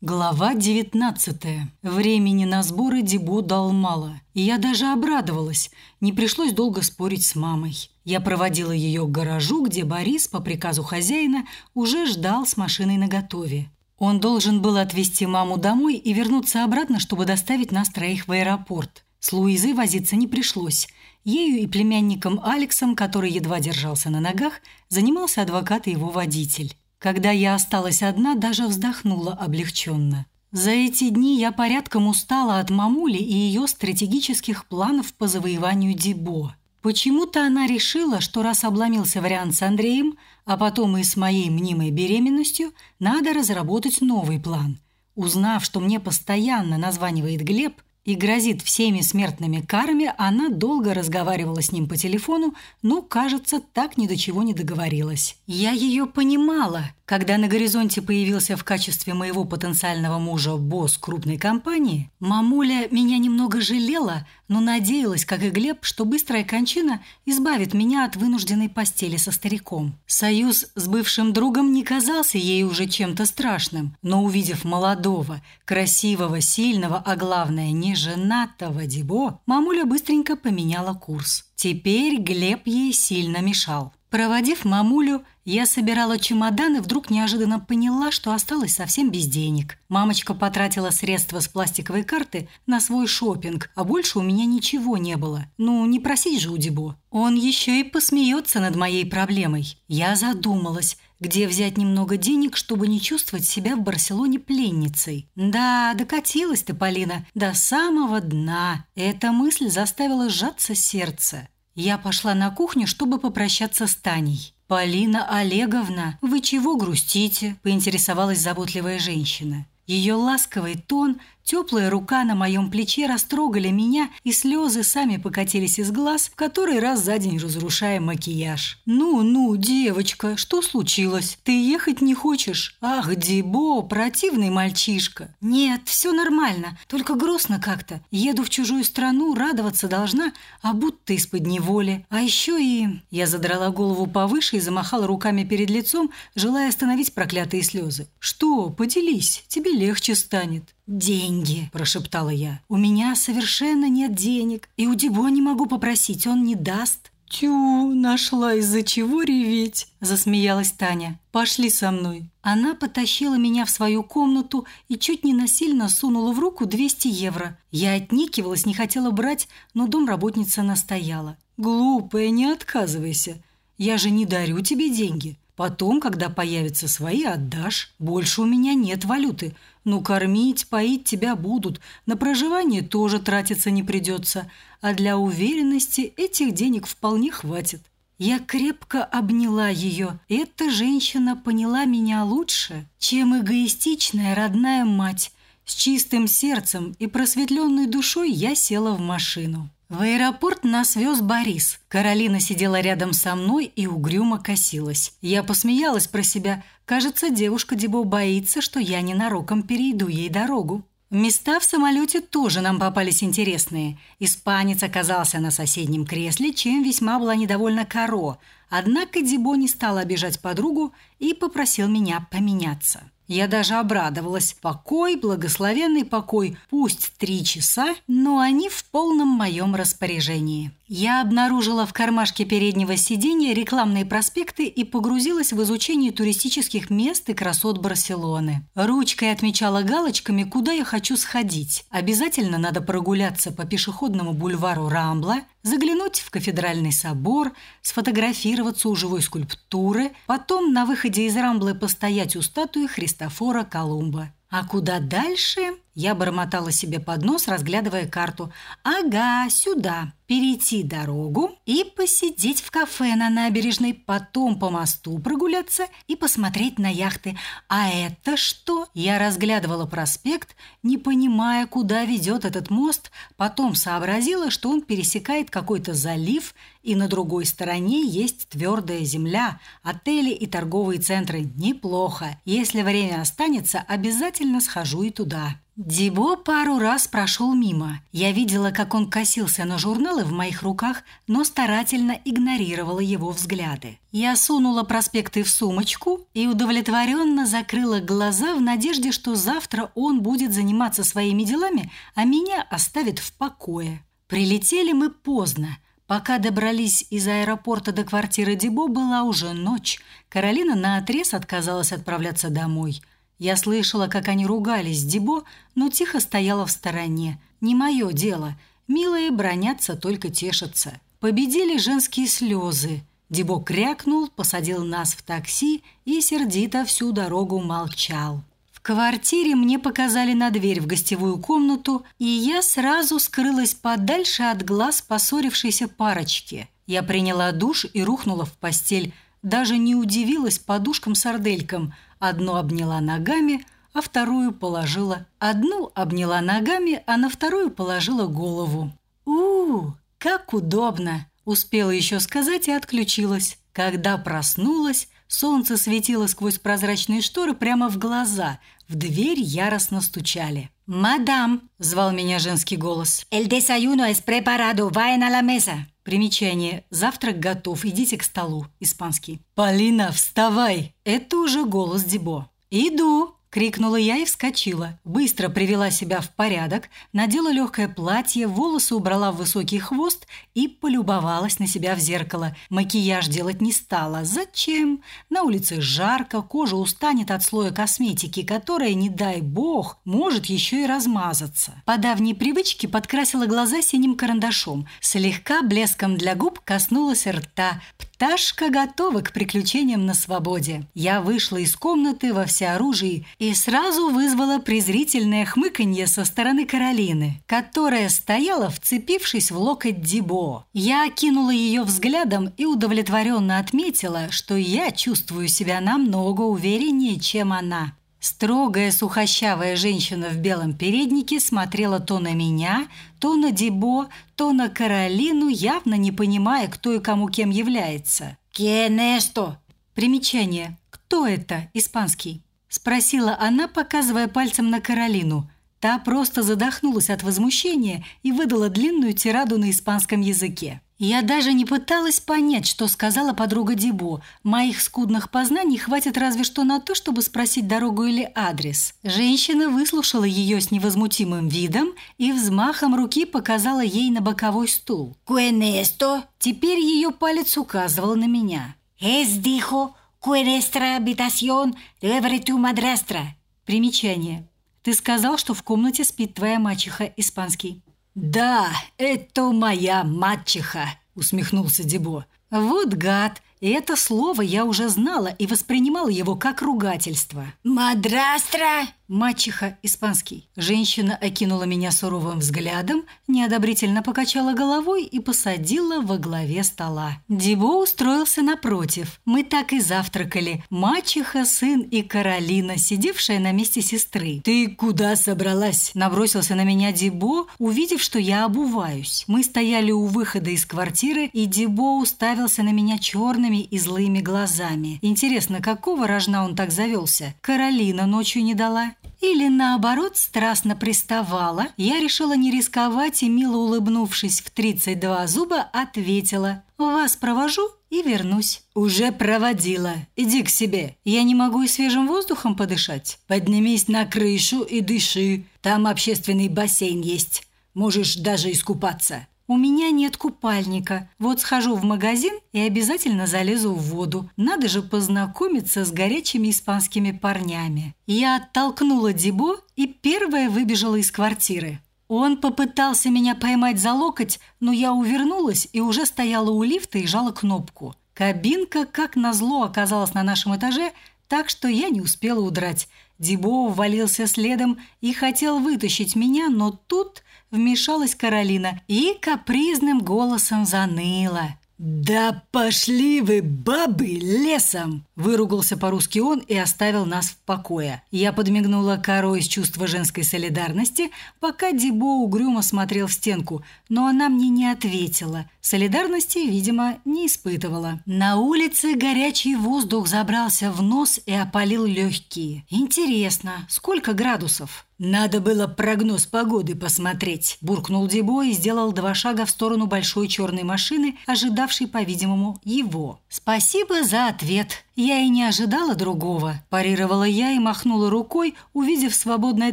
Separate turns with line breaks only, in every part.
Глава 19. Времени на сборы Дебо дал мало, и я даже обрадовалась. Не пришлось долго спорить с мамой. Я проводила ее к гаражу, где Борис по приказу хозяина уже ждал с машиной наготове. Он должен был отвезти маму домой и вернуться обратно, чтобы доставить нас троих в аэропорт. С Луизой возиться не пришлось. Ею и племянником Алексом, который едва держался на ногах, занимался адвокат и его водитель. Когда я осталась одна, даже вздохнула облегченно. За эти дни я порядком устала от мамули и ее стратегических планов по завоеванию Дибо. Почему-то она решила, что раз обломился вариант с Андреем, а потом и с моей мнимой беременностью, надо разработать новый план. Узнав, что мне постоянно названивает Глеб, и грозит всеми смертными карами, она долго разговаривала с ним по телефону, но, кажется, так ни до чего не договорилась. Я ее понимала. Когда на горизонте появился в качестве моего потенциального мужа босс крупной компании, мамуля меня немного жалела, но надеялась, как и Глеб, что быстрая кончина избавит меня от вынужденной постели со стариком. Союз с бывшим другом не казался ей уже чем-то страшным, но увидев молодого, красивого, сильного, а главное, не женатого Дебо, мамуля быстренько поменяла курс. Теперь Глеб ей сильно мешал. Проводив мамулю, я собирала чемодан и вдруг неожиданно поняла, что осталась совсем без денег. Мамочка потратила средства с пластиковой карты на свой шопинг, а больше у меня ничего не было. Ну, не просить же у Дебо. Он еще и посмеется над моей проблемой. Я задумалась, где взять немного денег, чтобы не чувствовать себя в Барселоне пленницей. Да, докатилась ты, Полина, до самого дна. Эта мысль заставила сжаться сердце. Я пошла на кухню, чтобы попрощаться с Таней. «Полина Олеговна, вы чего грустите?» – поинтересовалась заботливая женщина. Ее ласковый тон Теплая рука на моем плече растрогали меня, и слезы сами покатились из глаз, в который раз за день разрушая макияж. «Ну-ну, девочка, что случилось? Ты ехать не хочешь? Ах, Дибо, противный мальчишка!» «Нет, все нормально, только грустно как-то. Еду в чужую страну, радоваться должна, а будто из-под неволи. А еще и...» Я задрала голову повыше и замахала руками перед лицом, желая остановить проклятые слезы. «Что? Поделись, тебе легче станет». «Деньги», – прошептала я. «У меня совершенно нет денег, и у Дебо не могу попросить, он не даст». «Тю, нашла из-за чего реветь», – засмеялась Таня. «Пошли со мной». Она потащила меня в свою комнату и чуть не насильно сунула в руку 200 евро. Я отникивалась, не хотела брать, но домработница настояла. «Глупая, не отказывайся. Я же не дарю тебе деньги. Потом, когда появятся свои, отдашь. Больше у меня нет валюты. Ну, кормить, поить тебя будут. На проживание тоже тратиться не придется. А для уверенности этих денег вполне хватит. Я крепко обняла ее. Эта женщина поняла меня лучше, чем эгоистичная родная мать. С чистым сердцем и просветленной душой я села в машину. В аэропорт нас вез Борис. Каролина сидела рядом со мной и угрюмо косилась. Я посмеялась про себя. Кажется, девушка Дебо боится, что я ненароком перейду ей дорогу. Места в самолете тоже нам попались интересные. Испанец оказался на соседнем кресле, чем весьма была недовольна Каро. Однако Дебо не стал обижать подругу и попросил меня поменяться. Я даже обрадовалась. Покой, благословенный покой, пусть три часа, но они в полном моем распоряжении. Я обнаружила в кармашке переднего сиденья рекламные проспекты и погрузилась в изучение туристических мест и красот Барселоны. Ручкой отмечала галочками, куда я хочу сходить. Обязательно надо прогуляться по пешеходному бульвару Рамбла, заглянуть в кафедральный собор, сфотографироваться у живой скульптуры, потом на выходе из Рамблы постоять у статуи Христофора Колумба. А куда дальше? Я бормотала себе под нос, разглядывая карту. Ага, сюда перейти дорогу и посидеть в кафе на набережной, потом по мосту прогуляться и посмотреть на яхты. А это что? Я разглядывала проспект, не понимая, куда ведет этот мост, потом сообразила, что он пересекает какой-то залив, и на другой стороне есть твердая земля, отели и торговые центры. Неплохо. Если время останется, обязательно схожу и туда. Дибо пару раз прошел мимо. Я видела, как он косился на журналы в моих руках, но старательно игнорировала его взгляды. Я сунула проспекты в сумочку и удовлетворенно закрыла глаза в надежде, что завтра он будет заниматься своими делами, а меня оставит в покое. Прилетели мы поздно. Пока добрались из аэропорта до квартиры Дибо, была уже ночь. Каролина наотрез отказалась отправляться домой – я слышала, как они ругались с Дебо, но тихо стояла в стороне. Не мое дело. Милые бронятся, только тешатся. Победили женские слезы. Дебо крякнул, посадил нас в такси и сердито всю дорогу молчал. В квартире мне показали на дверь в гостевую комнату, и я сразу скрылась подальше от глаз поссорившейся парочки. Я приняла душ и рухнула в постель, даже не удивилась подушкам-сарделькам – Одну обняла ногами, а вторую положила. Одну обняла ногами, а на вторую положила голову. у, -у как удобно!» Успела еще сказать и отключилась. Когда проснулась, солнце светило сквозь прозрачные шторы прямо в глаза. В дверь яростно стучали. «Мадам!» – звал меня женский голос.
«El desayuno es preparado, vayan a la mesa!»
Примечание. Завтрак готов, идите к столу. Испанский. «Полина, вставай!» Это уже голос Дебо. «Иду!» – крикнула я и вскочила. Быстро привела себя в порядок, надела легкое платье, волосы убрала в высокий хвост и полюбовалась на себя в зеркало. Макияж делать не стала. Зачем? На улице жарко, кожа устанет от слоя косметики, которая, не дай бог, может еще и размазаться. По давней привычке подкрасила глаза синим карандашом. Слегка блеском для губ коснулась рта. Пташка готова к приключениям на свободе. Я вышла из комнаты во всеоружии и сразу вызвала презрительное хмыканье со стороны Каролины, которая стояла, вцепившись в локоть Дибо. Я окинула ее взглядом и удовлетворенно отметила, что я чувствую себя намного увереннее, чем она. Строгая сухощавая женщина в белом переднике смотрела то на меня, то на Дибо, то на Каролину, явно не понимая, кто и кому кем является.
«Quién esto?»
Примечание. «Кто это?» Испанский. Спросила она, показывая пальцем на Каролину. Та просто задохнулась от возмущения и выдала длинную тираду на испанском языке. Я даже не пыталась понять, что сказала подруга Дебо. Моих скудных познаний хватит разве что на то, чтобы спросить дорогу или адрес. Женщина выслушала ее с невозмутимым видом и взмахом руки показала ей на боковой стул.
«Куэнесто?»
Теперь ее палец указывал на меня.
«Es dijo, cuenestra habitación debe tu madrastra».
Примечание. Ты сказал, что в комнате спит твоя мачеха, испанский.
«Да, это моя мачеха», – усмехнулся Дебо.
«Вот гад! И это слово я уже знала и воспринимала его как ругательство».
«Мадрастра!»
Мачеха испанский. Женщина окинула меня суровым взглядом, неодобрительно покачала головой и посадила во главе стола. Дибо устроился напротив. Мы так и завтракали. Мачеха, сын и Каролина, сидевшая на месте сестры.
«Ты куда собралась?»
Набросился на меня Дибо, увидев, что я обуваюсь. Мы стояли у выхода из квартиры, и Дибо уставился на меня черными и злыми глазами. Интересно, какого рожна он так завелся? Каролина ночью не дала или наоборот страстно приставала, я решила не рисковать и, мило улыбнувшись в 32 зуба, ответила «Вас провожу и вернусь».
«Уже проводила. Иди к себе.
Я не могу и свежим воздухом подышать».
«Поднимись на крышу и дыши. Там общественный бассейн есть. Можешь даже искупаться».
У меня нет купальника. Вот схожу в магазин и обязательно залезу в воду. Надо же познакомиться с горячими испанскими парнями. Я оттолкнула Дибо и первая выбежала из квартиры. Он попытался меня поймать за локоть, но я увернулась и уже стояла у лифта и жала кнопку. Кабинка, как назло, оказалась на нашем этаже, так что я не успела удрать. Дибо ввалился следом и хотел вытащить меня, но тут вмешалась Каролина и капризным голосом заныла.
«Да пошли вы, бабы, лесом!» Выругался по-русски он и оставил нас в покое. Я подмигнула Каро из чувства женской солидарности, пока Дибо угрюмо смотрел в стенку, но она мне не ответила. Солидарности, видимо, не испытывала. На улице горячий воздух забрался в нос и опалил легкие. Интересно, сколько градусов? «Надо было прогноз погоды посмотреть», – буркнул Дебо и сделал два шага в сторону большой черной машины, ожидавшей, по-видимому, его. «Спасибо за ответ. Я и не ожидала другого», – парировала я и махнула рукой, увидев свободное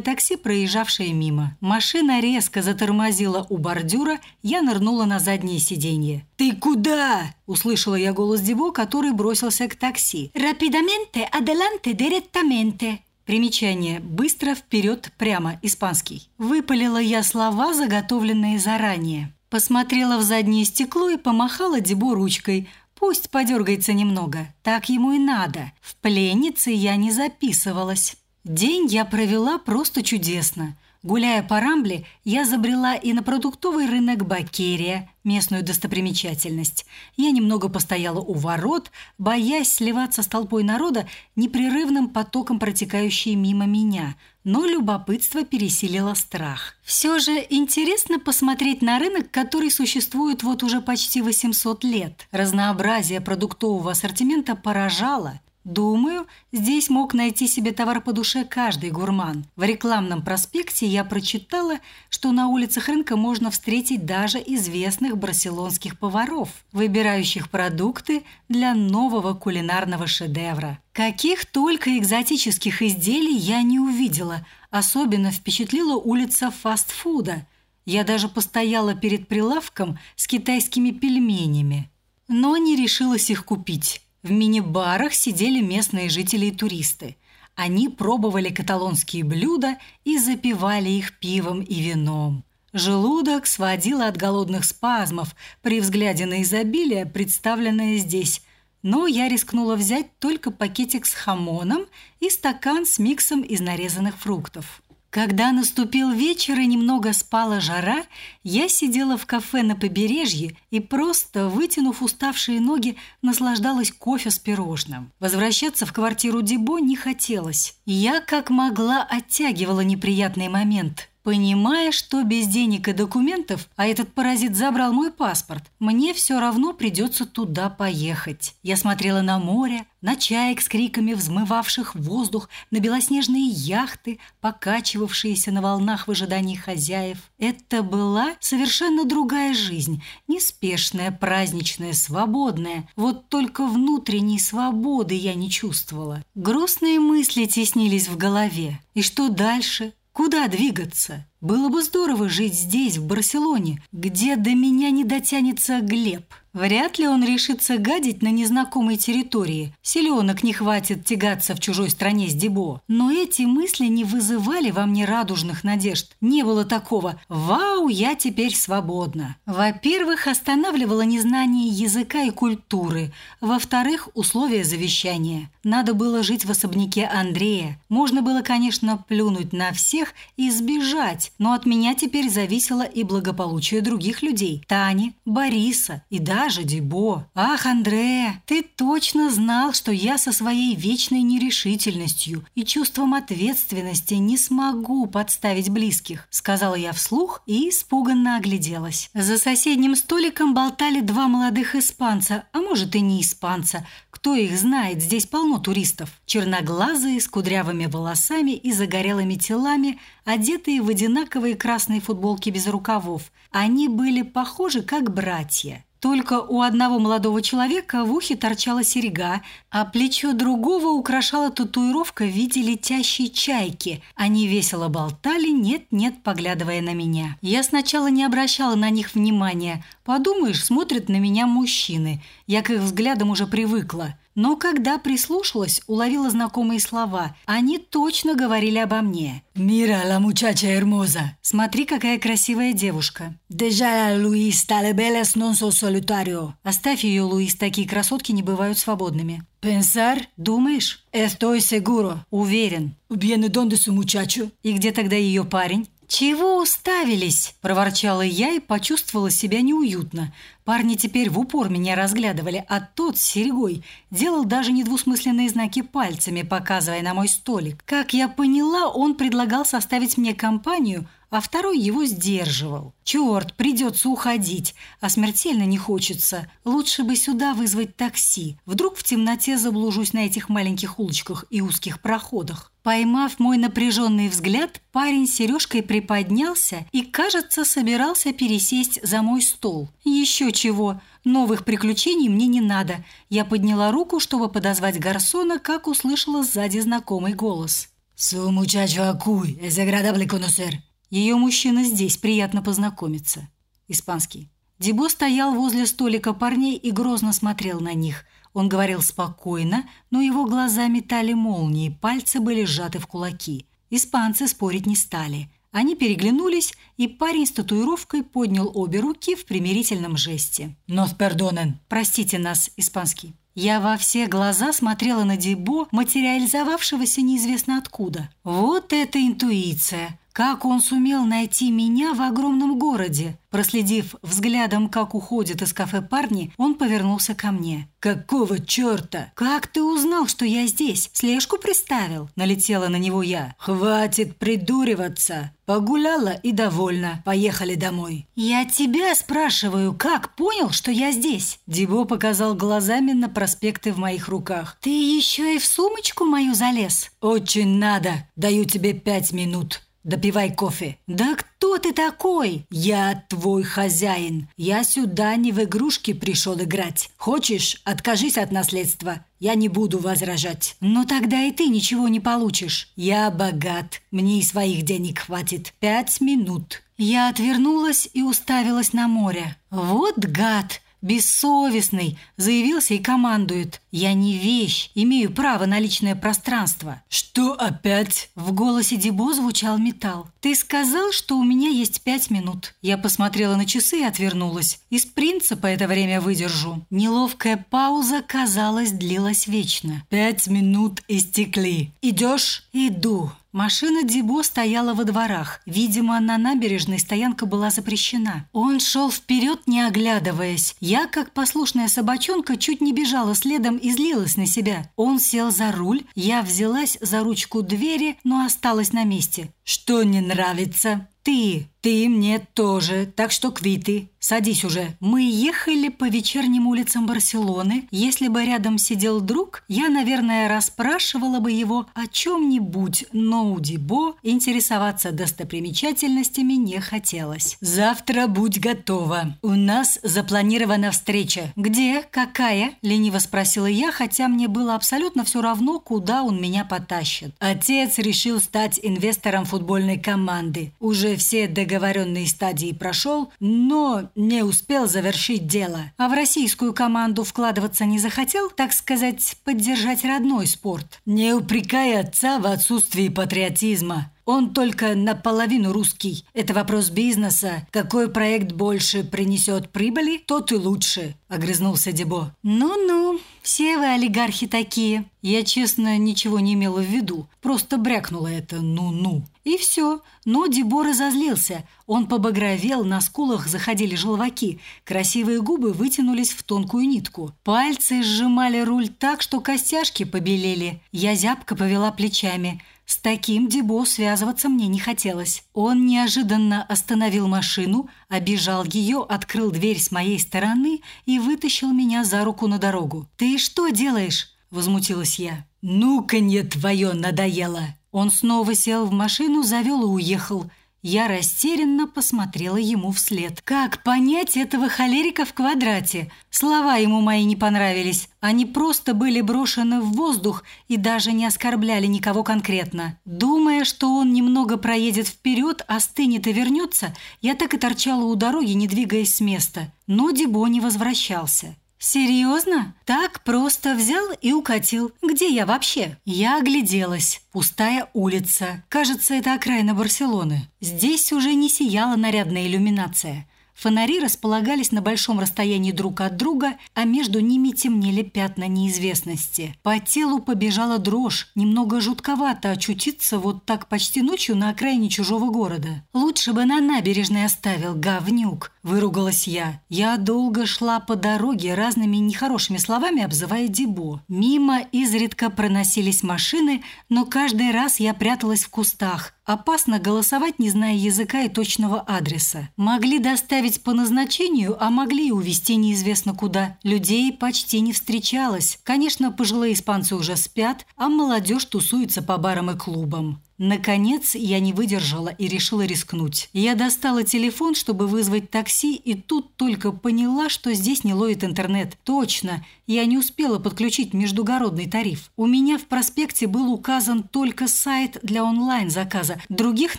такси, проезжавшее мимо. Машина резко затормозила у бордюра, я нырнула на заднее сиденье. «Ты куда?» – услышала я голос Дебо, который бросился к такси.
«Рапидаменте, аделанте, директаменте», Примечание «быстро вперед прямо» испанский. Выпалила я слова, заготовленные заранее. Посмотрела в заднее стекло и помахала Дебо ручкой. Пусть подергается немного. Так ему и надо. В пленнице я не записывалась. День я провела просто чудесно. Гуляя по Рамбле, я забрела и на продуктовый рынок Бакерия, местную достопримечательность. Я немного постояла у ворот, боясь сливаться с толпой народа, непрерывным потоком протекающей мимо меня, но любопытство пересилило страх. Все же интересно посмотреть на рынок, который существует вот уже почти 800 лет. Разнообразие продуктового ассортимента поражало – Думаю, здесь мог найти себе товар по душе каждый гурман. В рекламном проспекте я прочитала, что на улицах рынка можно встретить даже известных барселонских поваров, выбирающих продукты для нового кулинарного шедевра. Каких только экзотических изделий я не увидела. Особенно впечатлила улица фастфуда. Я даже постояла перед прилавком с китайскими пельменями, но не решилась их купить. В мини-барах сидели местные жители и туристы. Они пробовали каталонские блюда и запивали их пивом и вином. Желудок сводило от голодных спазмов при взгляде на изобилие, представленное здесь. Но я рискнула взять только пакетик с хамоном и стакан с миксом из нарезанных фруктов. Когда наступил вечер и немного спала жара, я сидела в кафе на побережье и просто, вытянув уставшие ноги, наслаждалась кофе с пирожным. Возвращаться в квартиру Дебо не хотелось. Я как могла оттягивала неприятный момент – Понимая, что без денег и документов, а этот паразит забрал мой паспорт, мне все равно придется туда поехать. Я смотрела на море, на чаек с криками взмывавших воздух, на белоснежные яхты, покачивавшиеся на волнах в ожидании хозяев. Это была совершенно другая жизнь, неспешная, праздничная, свободная. Вот только внутренней свободы я не чувствовала. Грустные мысли теснились в голове. И что дальше? Куда двигаться? Было бы здорово жить здесь, в Барселоне, где до меня не дотянется Глеб. Вряд ли он решится гадить на незнакомой территории. Селенок не хватит тягаться в чужой стране с Дебо. Но эти мысли не вызывали во мне радужных надежд. Не было такого «Вау, я теперь свободна». Во-первых, останавливало незнание языка и культуры. Во-вторых, условия завещания. Надо было жить в особняке Андрея. Можно было, конечно, плюнуть на всех и сбежать, но от меня теперь зависело и благополучие других людей. Тани, Бориса и даже Дебо. Ах, Андрея, ты точно знал, что я со своей вечной нерешительностью и чувством ответственности не смогу подставить близких, сказала я вслух и испуганно огляделась. За соседним столиком болтали два молодых испанца, а может и не испанца, кто их знает, здесь полно туристов. Черноглазые, с кудрявыми волосами и загорелыми телами, одетые в одинаковые красные футболки без рукавов. Они были похожи как братья. Только у одного молодого человека в ухе торчала серьга, а плечо другого украшала татуировка в виде летящей чайки. Они весело болтали, нет-нет, поглядывая на меня. Я сначала не обращала на них внимания. Подумаешь, смотрят на меня мужчины. Я к их взглядам уже привыкла. Но когда прислушалась, уловила знакомые слова. Они точно говорили обо мне.
«Мира, la muchacha hermosa!»
«Смотри, какая красивая девушка!»
«Deja, Luis, tale bellas non so solitario!»
«Оставь ее, Луис, такие красотки не бывают свободными!»
«Pensar?»
«Думаешь?»
«Estoy seguro!»
«Уверен!»
«Viene donde su muchacho?»
«И где тогда ее парень?» «Чего уставились?» – проворчала я и почувствовала себя неуютно. Парни теперь в упор меня разглядывали, а тот с серьгой делал даже недвусмысленные знаки пальцами, показывая на мой столик. Как я поняла, он предлагал составить мне компанию, а второй его сдерживал. «Черт, придется уходить, а смертельно не хочется. Лучше бы сюда вызвать такси. Вдруг в темноте заблужусь на этих маленьких улочках и узких проходах». Поймав мой напряженный взгляд, парень сережкой приподнялся и, кажется, собирался пересесть за мой стол. Еще чего, новых приключений мне не надо. Я подняла руку, чтобы подозвать гарсона, как услышала сзади знакомый голос.
«Su muchacho acuy, es agradable conocer».
Ее мужчина здесь, приятно познакомиться. Испанский. Дебо стоял возле столика парней и грозно смотрел на них – он говорил спокойно, но его глаза метали молнии, пальцы были сжаты в кулаки. Испанцы спорить не стали. Они переглянулись, и парень с татуировкой поднял обе руки в примирительном жесте.
«Нос пердонен».
«Простите нас, испанский». Я во все глаза смотрела на Дебо, материализовавшегося неизвестно откуда. Вот это интуиция! Как он сумел найти меня в огромном городе? Проследив взглядом, как уходят из кафе парни, он повернулся ко мне.
«Какого черта?
Как ты узнал, что я здесь? Слежку приставил?» Налетела на него я.
«Хватит придуриваться. Погуляла и довольна. Поехали домой».
«Я тебя спрашиваю, как понял, что я здесь?»
Дибо показал глазами на проспекты в моих руках.
«Ты еще и в сумочку мою залез?»
«Очень надо. Даю тебе пять минут». Допивай кофе.
Да кто ты такой?
Я твой хозяин. Я сюда не в игрушки пришел играть. Хочешь, откажись от наследства. Я не буду возражать.
Но тогда и ты ничего не получишь.
Я богат. Мне и своих денег хватит. Пять минут.
Я отвернулась и уставилась на море. Вот гад! Бессовестный, заявился и командует. Я не вещь, имею право на личное пространство.
Что опять?
В голосе Дебо звучал металл. Ты сказал, что у меня есть пять минут. Я посмотрела на часы и отвернулась. Из принципа это время выдержу. Неловкая пауза, казалось, длилась вечно.
Пять минут истекли. Идешь?
Иду. Машина Дибо стояла во дворах. Видимо, на набережной стоянка была запрещена. Он шел вперед, не оглядываясь. Я, как послушная собачонка, чуть не бежала следом и злилась на себя. Он сел за руль, я взялась за ручку двери, но осталась на месте.
«Что не нравится?»
«Ты,
ты мне тоже, так что квиты. Садись уже».
Мы ехали по вечерним улицам Барселоны. Если бы рядом сидел друг, я, наверное, расспрашивала бы его о чем-нибудь, но у Дибо интересоваться достопримечательностями не хотелось.
«Завтра будь готова. У нас запланирована встреча».
«Где? Какая?» – лениво спросила я, хотя мне было абсолютно все равно, куда он меня потащит.
Отец решил стать инвестором футбольной команды. Уже все договоренные стадии прошел, но не успел завершить дело.
А в российскую команду вкладываться не захотел, так сказать, поддержать родной спорт.
Не упрекай отца в отсутствии патриотизма. Он только наполовину русский. Это вопрос бизнеса. Какой проект больше принесет прибыли, тот и лучше», – огрызнулся Дебо.
«Ну-ну, все вы олигархи такие». Я, честно, ничего не имела в виду. Просто брякнула это «ну-ну». И все. Но Дебо разозлился. Он побагровел, на скулах заходили желваки. Красивые губы вытянулись в тонкую нитку. Пальцы сжимали руль так, что костяшки побелели. Я зябко повела плечами – с таким Дебо связываться мне не хотелось. Он неожиданно остановил машину, обижал ее, открыл дверь с моей стороны и вытащил меня за руку на дорогу. «Ты что делаешь?» – возмутилась я.
«Ну-ка, не твое надоело!»
Он снова сел в машину, завел и уехал – я растерянно посмотрела ему вслед. Как понять этого холерика в квадрате? Слова ему мои не понравились. Они просто были брошены в воздух и даже не оскорбляли никого конкретно. Думая, что он немного проедет вперед, остынет и вернется, я так и торчала у дороги, не двигаясь с места. Но Дебо не возвращался. «Серьезно? Так просто взял и укатил. Где я вообще?» Я огляделась. Пустая улица. Кажется, это окраина Барселоны. Здесь уже не сияла нарядная иллюминация. Фонари располагались на большом расстоянии друг от друга, а между ними темнели пятна неизвестности. По телу побежала дрожь, немного жутковато очутиться вот так почти ночью на окраине чужого города. «Лучше бы на набережной оставил, говнюк!» – выругалась я. Я долго шла по дороге, разными нехорошими словами обзывая Дебо. Мимо изредка проносились машины, но каждый раз я пряталась в кустах. Опасно голосовать, не зная языка и точного адреса. Могли доставить по назначению, а могли и увезти неизвестно куда. Людей почти не встречалось. Конечно, пожилые испанцы уже спят, а молодежь тусуется по барам и клубам. Наконец, я не выдержала и решила рискнуть. Я достала телефон, чтобы вызвать такси, и тут только поняла, что здесь не ловит интернет. Точно, я не успела подключить междугородный тариф. У меня в проспекте был указан только сайт для онлайн-заказа. Других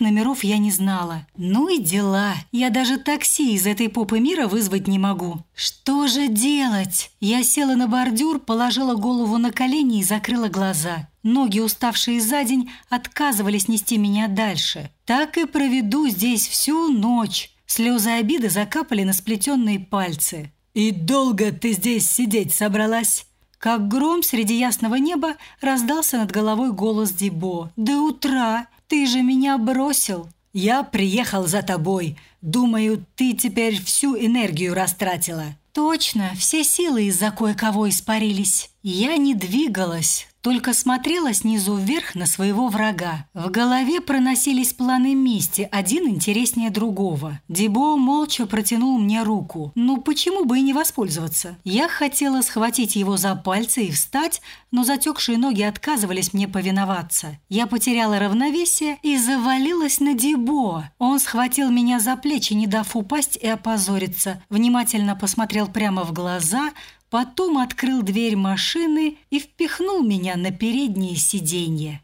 номеров я не знала. Ну и дела. Я даже такси из этой попы мира вызвать не могу. Что же делать? Я села на бордюр, положила голову на колени и закрыла глаза. Ноги, уставшие за день, отказывались нести меня дальше. Так и проведу здесь всю ночь. Слезы обиды закапали на сплетенные пальцы. «И долго ты здесь сидеть собралась?» Как гром среди ясного неба раздался над головой голос Дибо. «До утра! Ты же меня бросил!» «Я приехал за тобой. Думаю, ты теперь всю энергию растратила». «Точно, все силы из-за кое-кого испарились. Я не двигалась, только смотрела снизу вверх на своего врага. В голове проносились планы мести, один интереснее другого. Дебо молча протянул мне руку. Ну почему бы и не воспользоваться? Я хотела схватить его за пальцы и встать, но затекшие ноги отказывались мне повиноваться. Я потеряла равновесие и завалилась на Дебо. Он схватил меня за плечи, не дав упасть и опозориться. Внимательно посмотрел прямо в глаза – Потом открыл дверь машины и впихнул меня на переднее сиденье.